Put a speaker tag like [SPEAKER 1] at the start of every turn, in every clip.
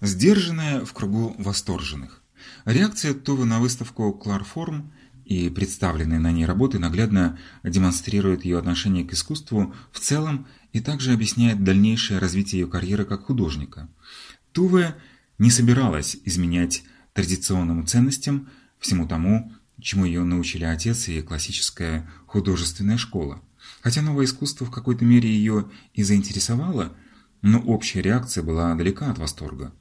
[SPEAKER 1] Сдержанная в кругу восторженных. Реакция Тувы на выставку «Кларформ» и представленные на ней работы наглядно демонстрирует ее отношение к искусству в целом и также объясняет дальнейшее развитие ее карьеры как художника. Туве не собиралась изменять традиционным ценностям, всему тому, чему ее научили отец и классическая художественная школа. Хотя новое искусство в какой-то мере ее и заинтересовало, но общая реакция была далека от восторга.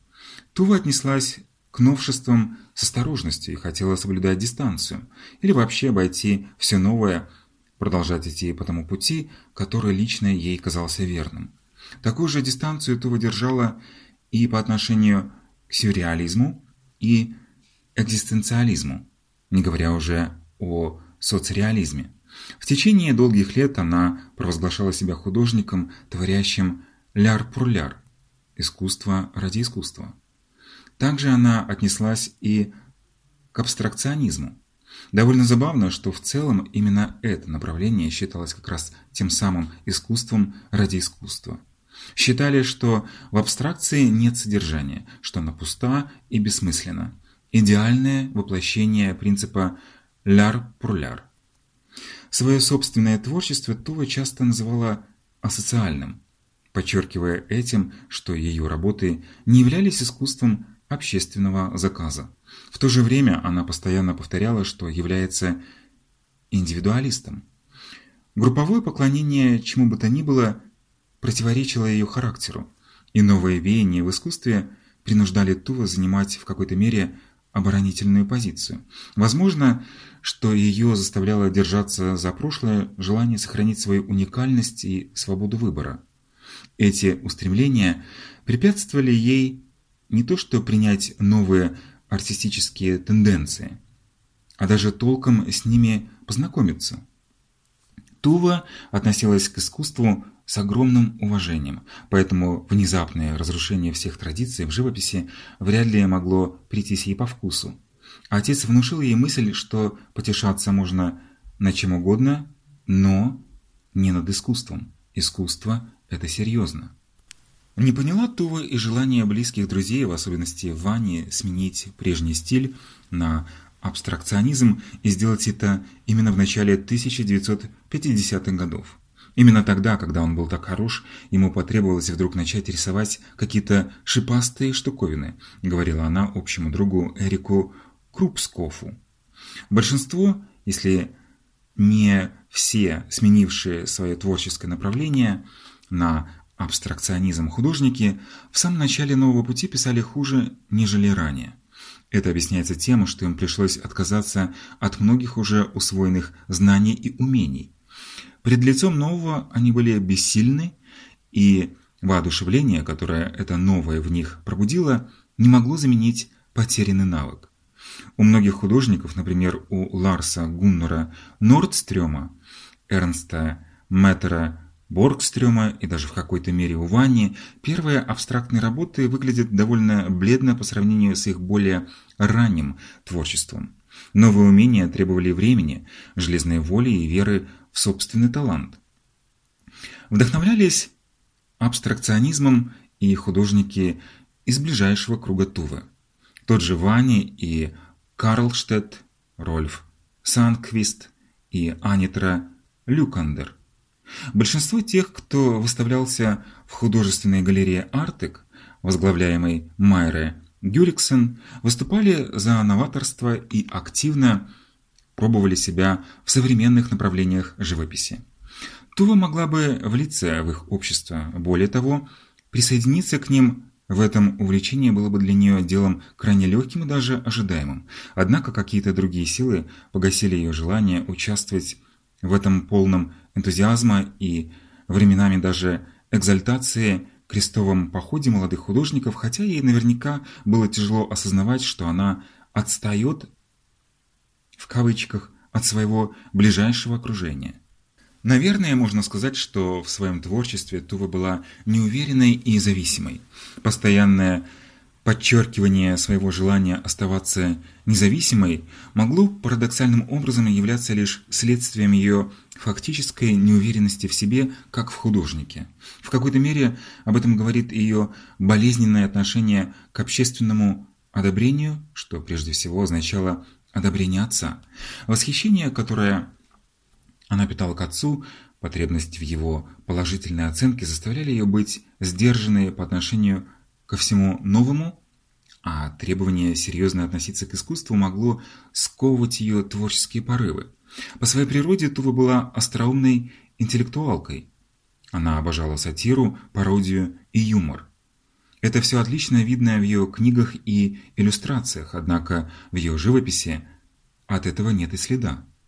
[SPEAKER 1] Тува отнеслась к новшествам с осторожностью и хотела соблюдать дистанцию, или вообще обойти все новое, продолжать идти по тому пути, который лично ей казался верным. Такую же дистанцию Тува держала и по отношению к сюрреализму и экзистенциализму, не говоря уже о соцреализме. В течение долгих лет она провозглашала себя художником, творящим ляр-пур-ляр – искусство ради искусства. Также она отнеслась и к абстракционизму. Довольно забавно, что в целом именно это направление считалось как раз тем самым искусством ради искусства. Считали, что в абстракции нет содержания, что она пуста и бессмысленна. Идеальное воплощение принципа «ляр-пур-ляр». Свое собственное творчество Тува часто называла асоциальным, подчеркивая этим, что ее работы не являлись искусством общественного заказа. В то же время она постоянно повторяла, что является индивидуалистом. Групповое поклонение чему бы то ни было противоречило ее характеру, и новые веяния в искусстве принуждали Тува занимать в какой-то мере оборонительную позицию. Возможно, что ее заставляло держаться за прошлое желание сохранить свою уникальность и свободу выбора. Эти устремления препятствовали ей не то что принять новые артистические тенденции, а даже толком с ними познакомиться. Тува относилась к искусству с огромным уважением, поэтому внезапное разрушение всех традиций в живописи вряд ли могло прийтись ей по вкусу. Отец внушил ей мысль, что потешаться можно на чем угодно, но не над искусством. Искусство – это серьезно. Не поняла Тува и желание близких друзей, в особенности Вани, сменить прежний стиль на абстракционизм и сделать это именно в начале 1950-х годов. Именно тогда, когда он был так хорош, ему потребовалось вдруг начать рисовать какие-то шипастые штуковины, говорила она общему другу Эрику Крупскофу. Большинство, если не все сменившие свое творческое направление на абстракционизм художники в самом начале нового пути писали хуже, нежели ранее. Это объясняется тем, что им пришлось отказаться от многих уже усвоенных знаний и умений. Пред лицом нового они были бессильны, и воодушевление, которое это новое в них пробудило, не могло заменить потерянный навык. У многих художников, например, у Ларса Гуннера Нордстрёма, Эрнста Мэттера Боргстрёма и даже в какой-то мере у Вани первые абстрактные работы выглядят довольно бледно по сравнению с их более ранним творчеством. Новые умения требовали времени, железной воли и веры в собственный талант. Вдохновлялись абстракционизмом и художники из ближайшего круга Тувы. Тот же Вани и Карлштедт, Рольф Санквист и Анитра Люкандер. Большинство тех, кто выставлялся в художественной галерее «Артек», возглавляемой Майре Гюриксон, выступали за новаторство и активно пробовали себя в современных направлениях живописи. Тува могла бы влиться в их общество, более того, присоединиться к ним в этом увлечении было бы для нее делом крайне легким и даже ожидаемым. Однако какие-то другие силы погасили ее желание участвовать в этом полном энтузиазма и временами даже экзальтации крестовом походе молодых художников, хотя ей наверняка было тяжело осознавать, что она отстает в кавычках от своего ближайшего окружения. Наверное, можно сказать, что в своем творчестве Тува была неуверенной и зависимой. Постоянное Подчеркивание своего желания оставаться независимой могло парадоксальным образом являться лишь следствием ее фактической неуверенности в себе, как в художнике. В какой-то мере об этом говорит ее болезненное отношение к общественному одобрению, что прежде всего означало одобрение отца. Восхищение, которое она питала к отцу, потребность в его положительной оценке заставляли ее быть сдержанной по отношению ко всему новому, а требование серьезно относиться к искусству могло сковывать ее творческие порывы. По своей природе Тува была остроумной интеллектуалкой. Она обожала сатиру, пародию и юмор. Это все отлично видно в ее книгах и иллюстрациях, однако в ее живописи от этого нет и следа.